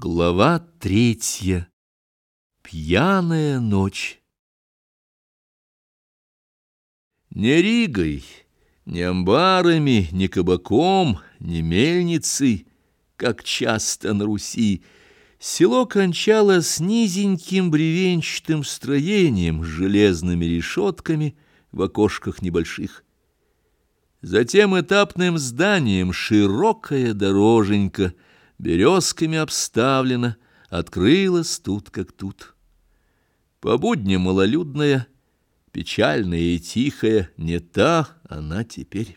Глава третья. Пьяная ночь. Ни Ригой, ни амбарами, ни кабаком, ни мельницей, как часто на Руси, село кончалось низеньким бревенчатым строением с железными решетками в окошках небольших. Затем этапным зданием широкая дороженька — березками обставлена, открылась тут как тут. По будням малолюдная, печальная и тихая, не та она теперь.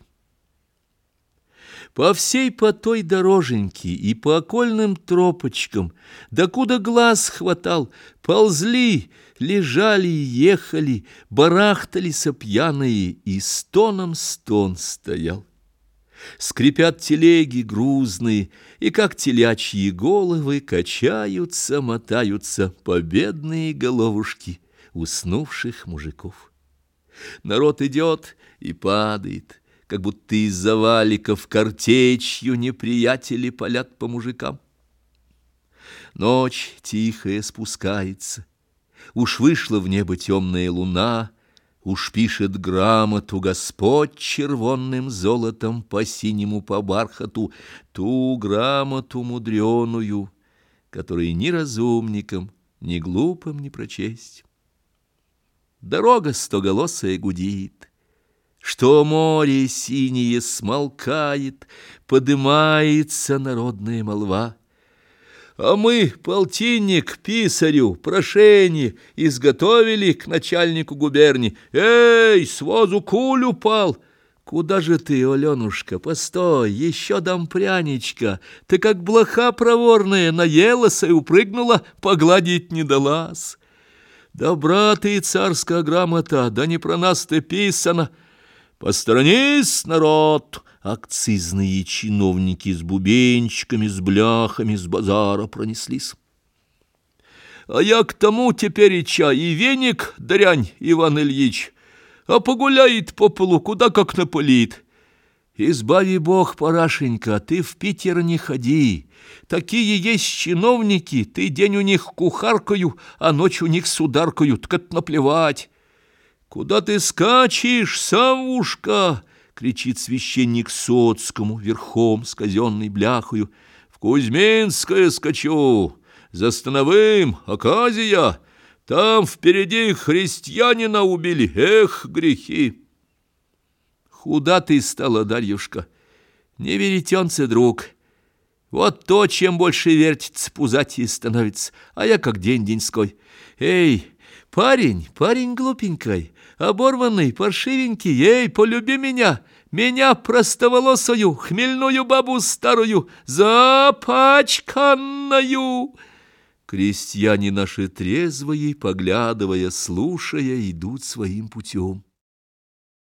По всей по той дороженьке и по окольным тропочкам, докуда глаз хватал, ползли, лежали и ехали, барахтались пьяные, и стоном стон стоял. Скрипят телеги грузные, и как телячьи головы качаются, мотаются победные головушки уснувших мужиков. Народ идет и падает, как будто из-за валиков картечью неприятели палят по мужикам. Ночь тихая спускается, уж вышла в небо темная луна — Уж пишет грамоту Господь червонным золотом по синему по бархату, ту грамоту мудреную, которой ни разумникам, ни глупым не прочесть. Дорога стоголосая гудит, что море синее смолкает, подымается народная молва. А мы, полтинник, писарю, прошение изготовили к начальнику губернии. Эй, с возу куль упал! Куда же ты, Аленушка, постой, еще дам пряничка. Ты как блоха проворная, наелась и упрыгнула, погладить не далась. Да, брат и царская грамота, да не про нас ты писана. Посторонись, народ! акцизные чиновники с бубенчиками, с бляхами, с базара пронеслись. А я к тому теперь и чай, и веник, дрянь, Иван Ильич, а погуляет по полу, куда как напылит. Избави Бог, Парашенька, ты в Питер не ходи. Такие есть чиновники, ты день у них кухаркою, а ночь у них сударкою, так наплевать. Куда ты скачешь, Савушка? — кричит священник Соцкому верхом с казенной бляхою. «В Кузьминское скачу! За становым! Оказия! Там впереди христианина убили! Эх, грехи!» «Худа ты стала, Дарьюшка! Не веретенце, друг!» Вот то, чем больше вертится, пузатее становится, а я как день-деньской. Эй, парень, парень глупенькой, оборванный, паршивенький, ей, полюби меня, меня простоволосую, хмельную бабу старую, запачканную. Крестьяне наши трезвые, поглядывая, слушая, идут своим путем.